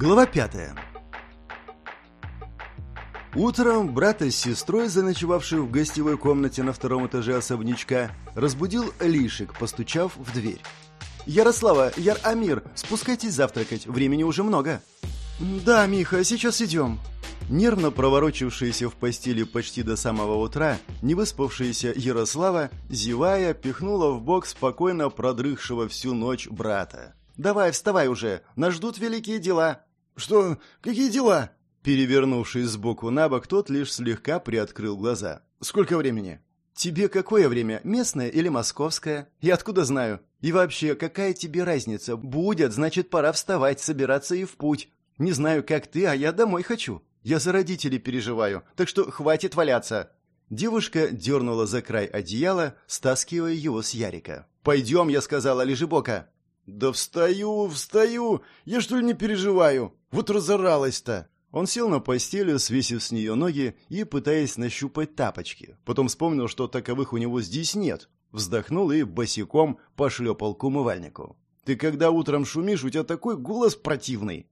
Глава пятая. Утром брата с сестрой, заночевавших в гостевой комнате на втором этаже особнячка, разбудил Лишик, постучав в дверь. «Ярослава, Яр Амир, спускайтесь завтракать, времени уже много». «Да, Миха, сейчас идем». Нервно проворочившаяся в постели почти до самого утра, невыспавшаяся Ярослава, зевая, пихнула в бок спокойно продрыхшего всю ночь брата. «Давай, вставай уже, нас ждут великие дела». «Что? Какие дела?» Перевернувшись сбоку на бок, тот лишь слегка приоткрыл глаза. «Сколько времени?» «Тебе какое время? Местное или московское? Я откуда знаю? И вообще, какая тебе разница? Будет, значит, пора вставать, собираться и в путь. Не знаю, как ты, а я домой хочу. Я за родителей переживаю, так что хватит валяться». Девушка дернула за край одеяла, стаскивая его с Ярика. «Пойдем», — я сказала, лежебока. «Да встаю, встаю! Я что ли не переживаю? Вот разоралась-то!» Он сел на постели, свесив с нее ноги и пытаясь нащупать тапочки. Потом вспомнил, что таковых у него здесь нет. Вздохнул и босиком пошлепал к умывальнику. «Ты когда утром шумишь, у тебя такой голос противный!»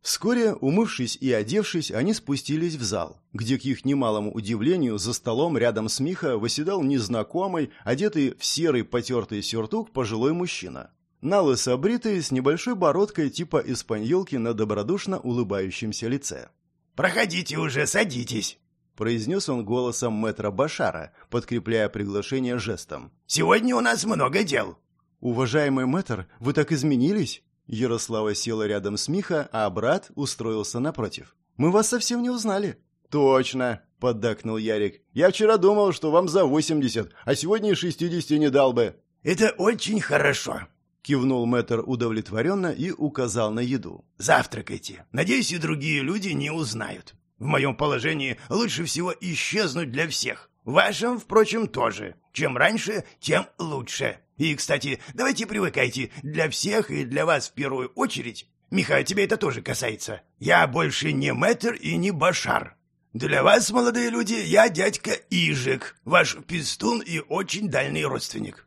Вскоре, умывшись и одевшись, они спустились в зал, где, к их немалому удивлению, за столом рядом с Миха восседал незнакомый, одетый в серый потертый сюртук пожилой мужчина. Налысо бритый, с небольшой бородкой типа испаньолки на добродушно улыбающемся лице. «Проходите уже, садитесь!» произнес он голосом мэтра Башара, подкрепляя приглашение жестом. «Сегодня у нас много дел». «Уважаемый мэтр, вы так изменились?» Ярослава села рядом с Миха, а брат устроился напротив. «Мы вас совсем не узнали». «Точно», — поддакнул Ярик. «Я вчера думал, что вам за восемьдесят, а сегодня и шестидесяти не дал бы». «Это очень хорошо», — кивнул мэтр удовлетворенно и указал на еду. «Завтракайте. Надеюсь, и другие люди не узнают. В моем положении лучше всего исчезнуть для всех. В вашем, впрочем, тоже. Чем раньше, тем лучше. И, кстати, давайте привыкайте, для всех и для вас в первую очередь. Миха, тебе это тоже касается. Я больше не мэтр и не башар. Для вас, молодые люди, я дядька Ижик, ваш пистун и очень дальний родственник.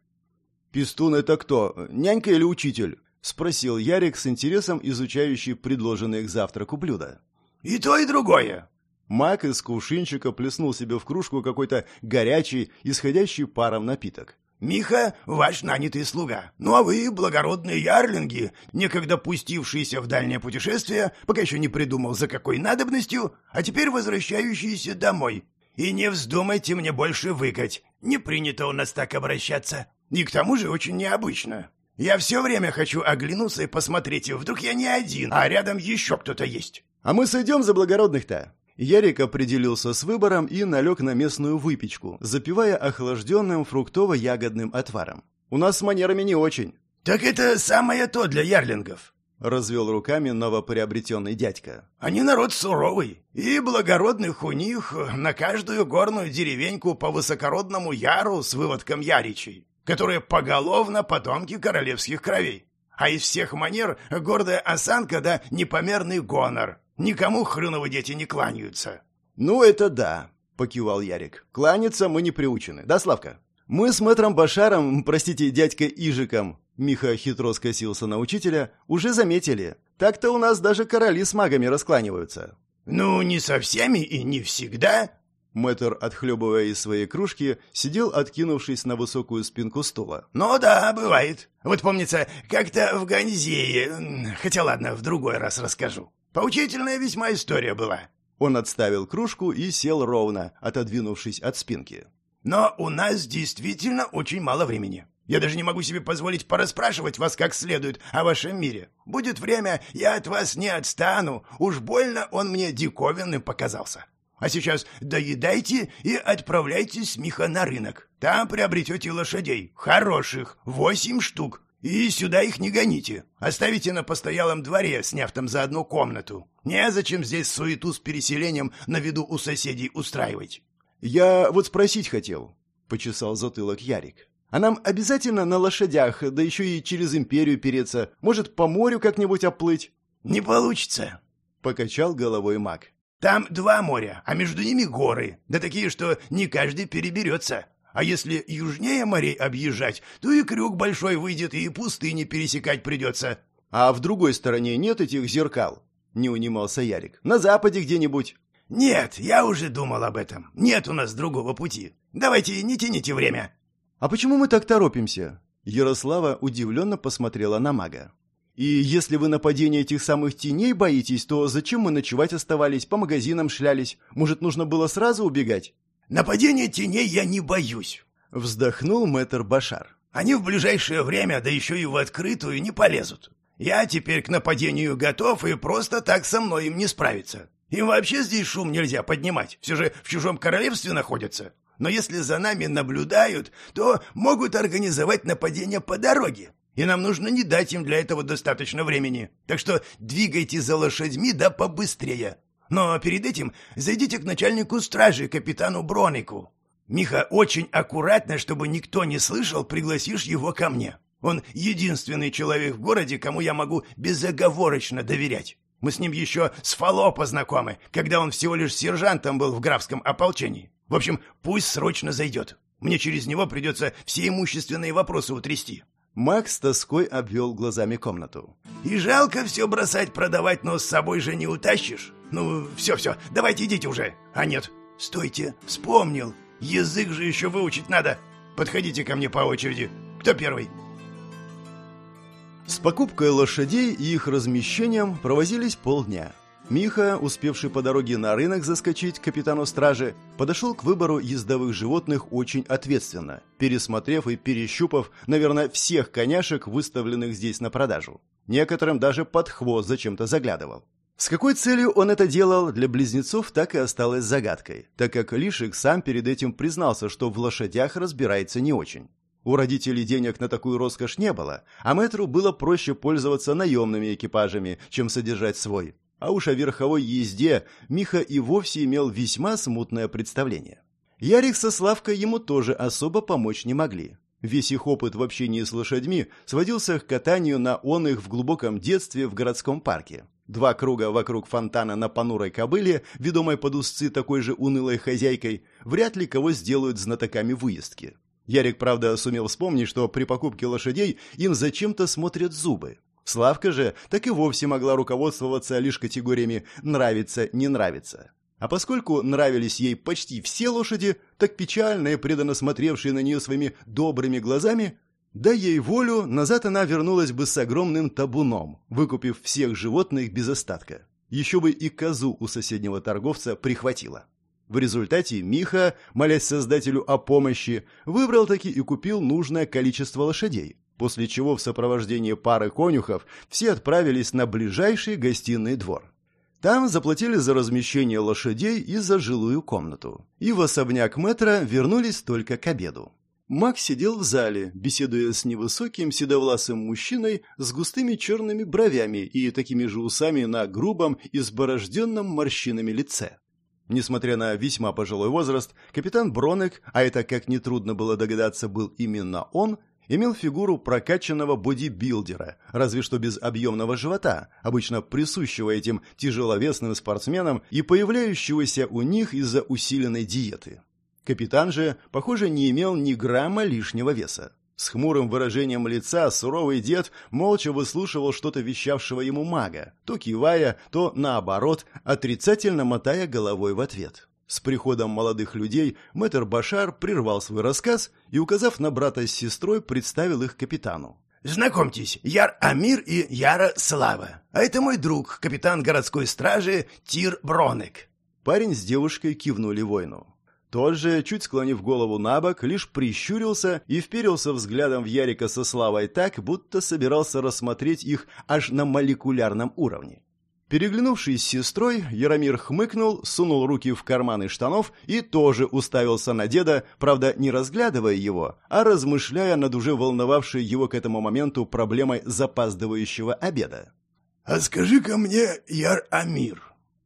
«Пистун — это кто? Нянька или учитель?» — спросил Ярик с интересом, изучающий предложенные к завтраку блюда. «И то, и другое». Мак из кувшинчика плеснул себе в кружку какой-то горячий, исходящий паром напиток. Миха — ваш нанятый слуга. Ну а вы, благородные ярлинги, некогда пустившиеся в дальнее путешествие, пока еще не придумал за какой надобностью, а теперь возвращающиеся домой. И не вздумайте мне больше выкать. Не принято у нас так обращаться. И к тому же очень необычно. Я все время хочу оглянуться и посмотреть, вдруг я не один, а рядом еще кто-то есть. А мы сойдем за благородных-то. Ярик определился с выбором и налег на местную выпечку, запивая охлажденным фруктово-ягодным отваром. «У нас с манерами не очень». «Так это самое то для ярлингов», — развел руками новоприобретенный дядька. «Они народ суровый, и благородных у них на каждую горную деревеньку по высокородному яру с выводком яричей, которые поголовно потомки королевских кровей. А из всех манер гордая осанка да непомерный гонор, Никому хрюновы дети не кланяются. Ну, это да, покивал Ярик. Кланяться мы не приучены. Да, Славка? Мы с мэтром Башаром, простите, дядькой Ижиком, Миха хитро скосился на учителя, уже заметили. Так-то у нас даже короли с магами раскланиваются. Ну, не со всеми и не всегда. Мэтр, отхлебывая из своей кружки, сидел, откинувшись на высокую спинку стула. «Ну да, бывает. Вот помнится, как-то в Ганзее... Хотя ладно, в другой раз расскажу. Поучительная весьма история была. Он отставил кружку и сел ровно, отодвинувшись от спинки. Но у нас действительно очень мало времени. Я даже не могу себе позволить порасспрашивать вас как следует о вашем мире. Будет время, я от вас не отстану. Уж больно он мне диковинным показался. А сейчас доедайте и отправляйтесь с Миха на рынок. Там приобретете лошадей. Хороших. Восемь штук. И сюда их не гоните. Оставите на постоялом дворе, сняв там за одну комнату. Незачем здесь суету с переселением на виду у соседей устраивать. Я вот спросить хотел, почесал затылок Ярик. А нам обязательно на лошадях, да еще и через империю переться, может, по морю как-нибудь оплыть? Не получится, покачал головой маг. Там два моря, а между ними горы, да такие, что не каждый переберется. А если южнее морей объезжать, то и крюк большой выйдет, и пустыни пересекать придется. А в другой стороне нет этих зеркал? не унимался Ярик. «На западе где-нибудь». «Нет, я уже думал об этом. Нет у нас другого пути. Давайте не тяните время». «А почему мы так торопимся?» Ярослава удивленно посмотрела на мага. «И если вы нападения этих самых теней боитесь, то зачем мы ночевать оставались, по магазинам шлялись? Может, нужно было сразу убегать?» «Нападения теней я не боюсь», — вздохнул мэтр Башар. «Они в ближайшее время, да еще и в открытую, не полезут. Я теперь к нападению готов, и просто так со мной им не справиться. Им вообще здесь шум нельзя поднимать, все же в чужом королевстве находятся. Но если за нами наблюдают, то могут организовать нападение по дороге. И нам нужно не дать им для этого достаточно времени. Так что двигайте за лошадьми да побыстрее. Но перед этим зайдите к начальнику стражи, капитану Бронику. Миха, очень аккуратно, чтобы никто не слышал, пригласишь его ко мне. Он единственный человек в городе, кому я могу безоговорочно доверять. Мы с ним еще с Фало познакомы, когда он всего лишь сержантом был в графском ополчении. В общем, пусть срочно зайдет. Мне через него придется все имущественные вопросы утрясти». Макс тоской обвел глазами комнату. «И жалко все бросать продавать, но с собой же не утащишь. Ну, все-все, давайте идите уже. А нет, стойте, вспомнил. Язык же еще выучить надо. Подходите ко мне по очереди. Кто первый?» С покупкой лошадей и их размещением провозились полдня. Миха, успевший по дороге на рынок заскочить к капитану стражи, подошел к выбору ездовых животных очень ответственно, пересмотрев и перещупав, наверное, всех коняшек, выставленных здесь на продажу. Некоторым даже под хвост зачем-то заглядывал. С какой целью он это делал, для близнецов так и осталось загадкой, так как Лишик сам перед этим признался, что в лошадях разбирается не очень. У родителей денег на такую роскошь не было, а мэтру было проще пользоваться наемными экипажами, чем содержать свой. А уж о верховой езде Миха и вовсе имел весьма смутное представление. Ярик со Славкой ему тоже особо помочь не могли. Весь их опыт в общении с лошадьми сводился к катанию на он их в глубоком детстве в городском парке. Два круга вокруг фонтана на понурой кобыле, ведомой под узцы такой же унылой хозяйкой, вряд ли кого сделают знатоками выездки. Ярик, правда, сумел вспомнить, что при покупке лошадей им зачем-то смотрят зубы. Славка же так и вовсе могла руководствоваться лишь категориями «нравится», «не нравится». А поскольку нравились ей почти все лошади, так печально и преданно смотревшие на нее своими добрыми глазами, да ей волю, назад она вернулась бы с огромным табуном, выкупив всех животных без остатка. Еще бы и козу у соседнего торговца прихватила. В результате Миха, молясь создателю о помощи, выбрал таки и купил нужное количество лошадей, после чего в сопровождении пары конюхов все отправились на ближайший гостиный двор. Там заплатили за размещение лошадей и за жилую комнату. И в особняк метра вернулись только к обеду. Макс сидел в зале, беседуя с невысоким седовласым мужчиной с густыми черными бровями и такими же усами на грубом, изборожденном морщинами лице. Несмотря на весьма пожилой возраст, капитан Бронек, а это, как нетрудно было догадаться, был именно он, имел фигуру прокачанного бодибилдера, разве что без объемного живота, обычно присущего этим тяжеловесным спортсменам и появляющегося у них из-за усиленной диеты. Капитан же, похоже, не имел ни грамма лишнего веса. С хмурым выражением лица суровый дед молча выслушивал что-то вещавшего ему мага, то кивая, то, наоборот, отрицательно мотая головой в ответ. С приходом молодых людей мэтр Башар прервал свой рассказ и, указав на брата с сестрой, представил их капитану. «Знакомьтесь, Яр Амир и Яра Слава. А это мой друг, капитан городской стражи Тир Бронек». Парень с девушкой кивнули воину. Тот же, чуть склонив голову на бок, лишь прищурился и вперился взглядом в Ярика со Славой так, будто собирался рассмотреть их аж на молекулярном уровне. Переглянувшись с сестрой, Яромир хмыкнул, сунул руки в карманы штанов и тоже уставился на деда, правда, не разглядывая его, а размышляя над уже волновавшей его к этому моменту проблемой запаздывающего обеда. «А скажи-ка мне, Яр-Амир...»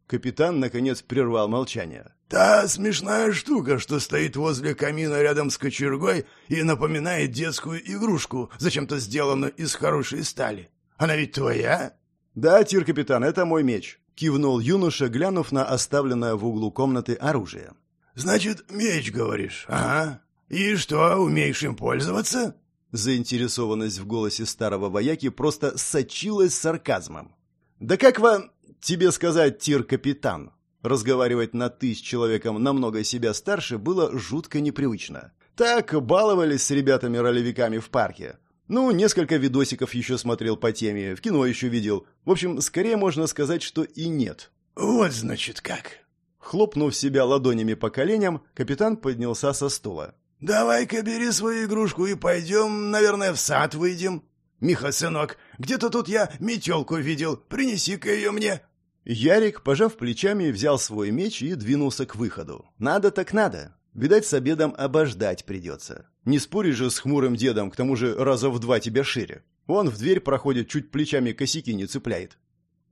Капитан, наконец, прервал молчание. Та смешная штука, что стоит возле камина рядом с кочергой и напоминает детскую игрушку, зачем-то сделанную из хорошей стали. Она ведь твоя? Да, тир-капитан, это мой меч. Кивнул юноша, глянув на оставленное в углу комнаты оружие. Значит, меч, говоришь? Ага. И что, умеешь им пользоваться? Заинтересованность в голосе старого вояки просто сочилась сарказмом. «Да как вам...» тебе сказать, тир-капитан?» Разговаривать на «ты» с человеком намного себя старше было жутко непривычно. Так баловались с ребятами-ролевиками в парке. Ну, несколько видосиков еще смотрел по теме, в кино еще видел. В общем, скорее можно сказать, что и нет. «Вот, значит, как». Хлопнув себя ладонями по коленям, капитан поднялся со стула. «Давай-ка бери свою игрушку и пойдем, наверное, в сад выйдем. Миха, сынок, где-то тут я метелку видел, принеси-ка ее мне». Ярик, пожав плечами, взял свой меч и двинулся к выходу. «Надо так надо. Видать, с обедом обождать придется. Не спори же с хмурым дедом, к тому же раза в два тебя шире. Он в дверь проходит, чуть плечами косяки не цепляет».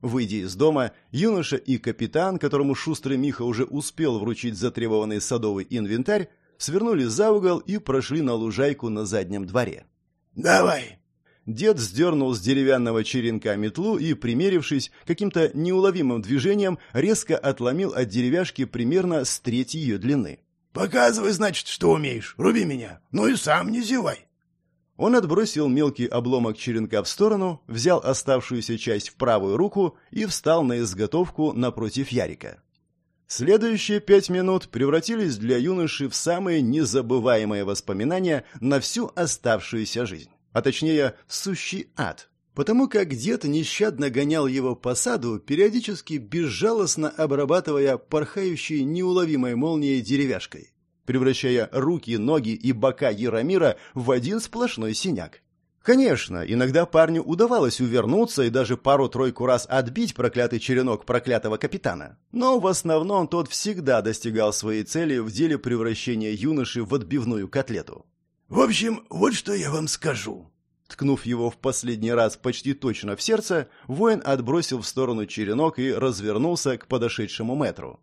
Выйдя из дома, юноша и капитан, которому шустрый Миха уже успел вручить затребованный садовый инвентарь, свернули за угол и прошли на лужайку на заднем дворе. «Давай!» Дед сдернул с деревянного черенка метлу и, примерившись, каким-то неуловимым движением резко отломил от деревяшки примерно с треть ее длины. «Показывай, значит, что умеешь. Руби меня. Ну и сам не зевай». Он отбросил мелкий обломок черенка в сторону, взял оставшуюся часть в правую руку и встал на изготовку напротив Ярика. Следующие пять минут превратились для юноши в самые незабываемые воспоминания на всю оставшуюся жизнь а точнее сущий ад, потому как дед нещадно гонял его по саду, периодически безжалостно обрабатывая порхающей неуловимой молнией деревяшкой, превращая руки, ноги и бока Яромира в один сплошной синяк. Конечно, иногда парню удавалось увернуться и даже пару-тройку раз отбить проклятый черенок проклятого капитана. Но в основном тот всегда достигал своей цели в деле превращения юноши в отбивную котлету. В общем, вот что я вам скажу. Ткнув его в последний раз почти точно в сердце, воин отбросил в сторону черенок и развернулся к подошедшему метру.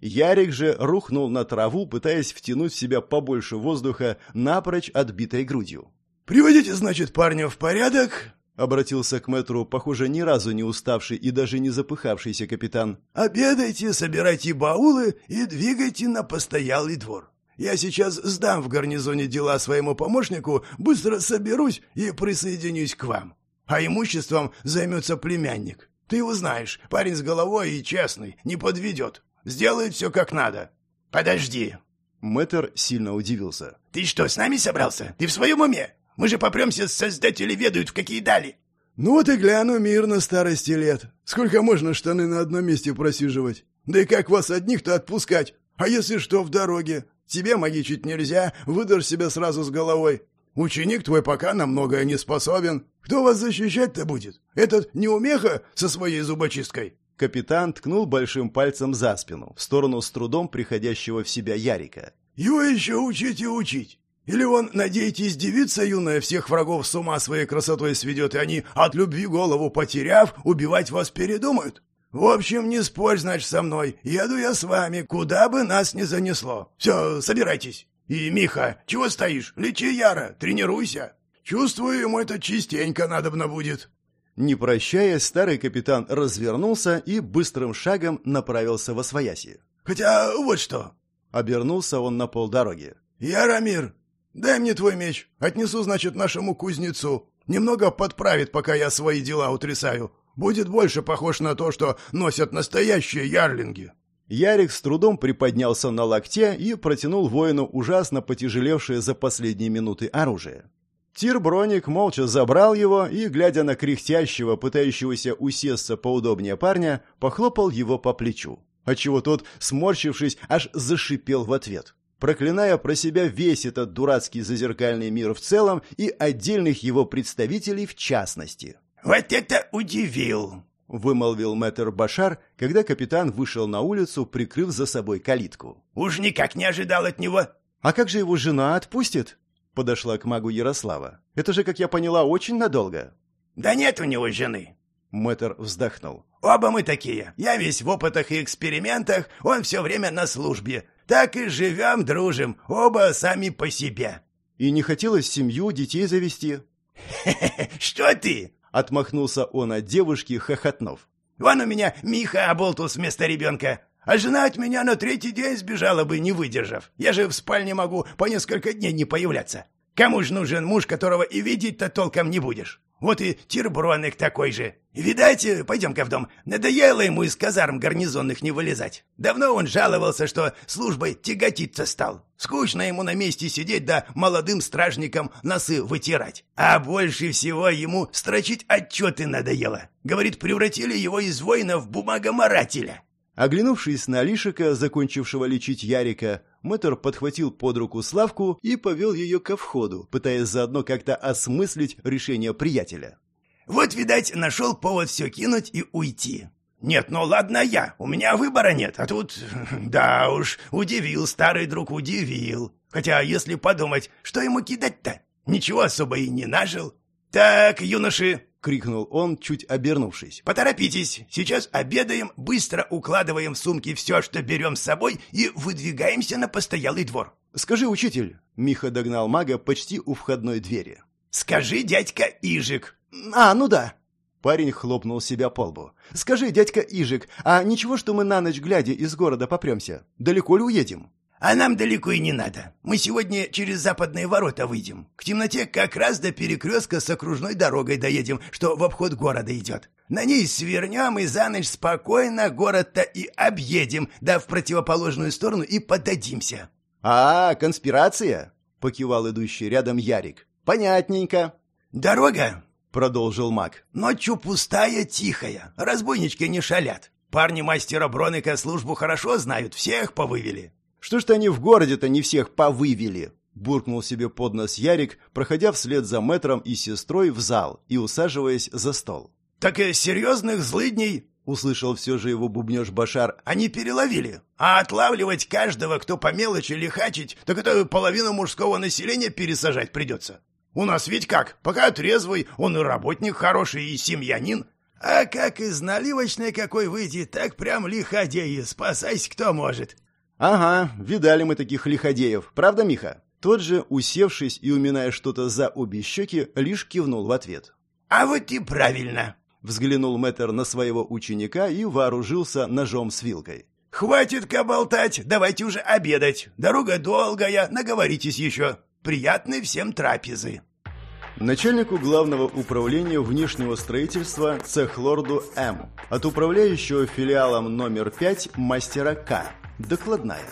Ярик же рухнул на траву, пытаясь втянуть в себя побольше воздуха напрочь отбитой грудью. «Приводите, значит, парня в порядок?» — обратился к мэтру, похоже, ни разу не уставший и даже не запыхавшийся капитан. «Обедайте, собирайте баулы и двигайте на постоялый двор. Я сейчас сдам в гарнизоне дела своему помощнику, быстро соберусь и присоединюсь к вам. А имуществом займется племянник. Ты его знаешь, парень с головой и честный, не подведет. Сделает все как надо. Подожди. Мэтр сильно удивился. Ты что, с нами собрался? Ты в своем уме? Мы же попремся, создатели ведают, в какие дали. Ну вот и гляну мир на старости лет. Сколько можно штаны на одном месте просиживать? Да и как вас одних-то отпускать? А если что в дороге? Тебе магичить нельзя, выдашь себя сразу с головой. Ученик твой пока на многое не способен. Кто вас защищать-то будет? Этот неумеха со своей зубочисткой?» Капитан ткнул большим пальцем за спину, в сторону с трудом приходящего в себя Ярика. «Его еще учить и учить. Или он, надеетесь, девица юная всех врагов с ума своей красотой сведет, и они, от любви голову потеряв, убивать вас передумают? В общем, не спорь, значит, со мной. Еду я с вами, куда бы нас ни занесло. Все, собирайтесь. И, Миха, чего стоишь? Лечи Яра, тренируйся. Чувствую, ему это частенько надобно будет». Не прощаясь, старый капитан развернулся и быстрым шагом направился во свояси. «Хотя вот что!» Обернулся он на полдороги. «Яромир, дай мне твой меч. Отнесу, значит, нашему кузнецу. Немного подправит, пока я свои дела утрясаю будет больше похож на то, что носят настоящие ярлинги». Ярик с трудом приподнялся на локте и протянул воину ужасно потяжелевшее за последние минуты оружие. Тир-броник молча забрал его и, глядя на кряхтящего, пытающегося усесться поудобнее парня, похлопал его по плечу, отчего тот, сморщившись, аж зашипел в ответ, проклиная про себя весь этот дурацкий зазеркальный мир в целом и отдельных его представителей в частности. «Вот это удивил!» — вымолвил мэтр Башар, когда капитан вышел на улицу, прикрыв за собой калитку. «Уж никак не ожидал от него!» «А как же его жена отпустит?» — подошла к магу Ярослава. «Это же, как я поняла, очень надолго». «Да нет у него жены!» Мэтр вздохнул. «Оба мы такие. Я весь в опытах и экспериментах, он все время на службе. Так и живем, дружим, оба сами по себе». «И не хотелось семью, детей завести?» «Что ты? Отмахнулся он от девушки, хохотнув. «Вон у меня Миха оболтус вместо ребенка. А жена от меня на третий день сбежала бы, не выдержав. Я же в спальне могу по несколько дней не появляться. Кому ж нужен муж, которого и видеть-то толком не будешь? Вот и Тирброник такой же. Видать, пойдем-ка в дом. Надоело ему из казарм гарнизонных не вылезать. Давно он жаловался, что службой тяготиться стал. Скучно ему на месте сидеть да молодым стражникам носы вытирать. А больше всего ему строчить отчеты надоело. Говорит, превратили его из воина в бумагоморателя. Оглянувшись на Лишика, закончившего лечить Ярика, мэтр подхватил под руку Славку и повел ее ко входу, пытаясь заодно как-то осмыслить решение приятеля. «Вот, видать, нашел повод все кинуть и уйти. Нет, ну ладно я, у меня выбора нет, а тут... Да уж, удивил старый друг, удивил. Хотя, если подумать, что ему кидать-то? Ничего особо и не нажил. Так, юноши, — крикнул он, чуть обернувшись. «Поторопитесь! Сейчас обедаем, быстро укладываем в сумки все, что берем с собой, и выдвигаемся на постоялый двор». «Скажи, учитель!» — Миха догнал мага почти у входной двери. «Скажи, дядька Ижик!» «А, ну да!» Парень хлопнул себя по лбу. «Скажи, дядька Ижик, а ничего, что мы на ночь глядя из города попремся? Далеко ли уедем?» А нам далеко и не надо. Мы сегодня через западные ворота выйдем. К темноте как раз до перекрестка с окружной дорогой доедем, что в обход города идет. На ней свернем и за ночь спокойно город-то и объедем, да в противоположную сторону и подадимся. «А, конспирация?» — покивал идущий рядом Ярик. «Понятненько». «Дорога?» — продолжил маг. «Ночью пустая, тихая. Разбойнички не шалят. Парни мастера Броника службу хорошо знают, всех повывели. Что ж-то они в городе-то не всех повывели?» Буркнул себе под нос Ярик, проходя вслед за мэтром и сестрой в зал и усаживаясь за стол. «Так и серьезных злыдней!» — услышал все же его бубнеж Башар. «Они переловили. А отлавливать каждого, кто по мелочи лихачить, так это половину мужского населения пересажать придется. У нас ведь как, пока трезвый, он и работник хороший, и семьянин. А как из наливочной какой выйти, так прям лиходеи, спасайся кто может. «Ага, видали мы таких лиходеев, правда, Миха?» Тот же, усевшись и уминая что-то за обе щеки, лишь кивнул в ответ. «А вот и правильно!» Взглянул мэтр на своего ученика и вооружился ножом с вилкой. «Хватит-ка болтать, давайте уже обедать. Дорога долгая, наговоритесь еще. Приятной всем трапезы!» Начальнику главного управления внешнего строительства цехлорду М. От управляющего филиалом номер 5 мастера К. Докладная.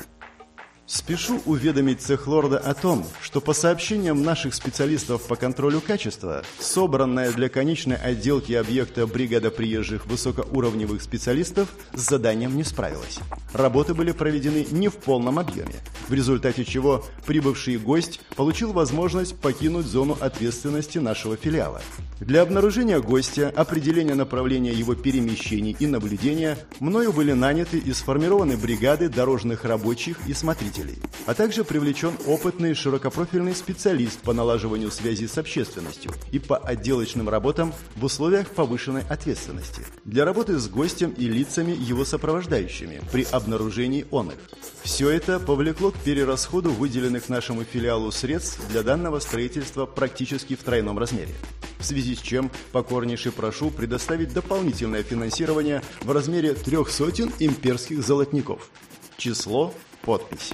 Спешу уведомить цехлорда о том, что по сообщениям наших специалистов по контролю качества, собранная для конечной отделки объекта бригада приезжих высокоуровневых специалистов с заданием не справилась. Работы были проведены не в полном объеме, в результате чего прибывший гость получил возможность покинуть зону ответственности нашего филиала. Для обнаружения гостя, определения направления его перемещений и наблюдения мною были наняты и сформированы бригады дорожных рабочих и смотрителей, а также привлечен опытный широкопрофильный специалист по налаживанию связи с общественностью и по отделочным работам в условиях повышенной ответственности для работы с гостем и лицами его сопровождающими при обнаружении он их. Все это повлекло к перерасходу выделенных нашему филиалу средств для данного строительства практически в тройном размере в связи с чем покорнейше прошу предоставить дополнительное финансирование в размере трех сотен имперских золотников. Число, подпись.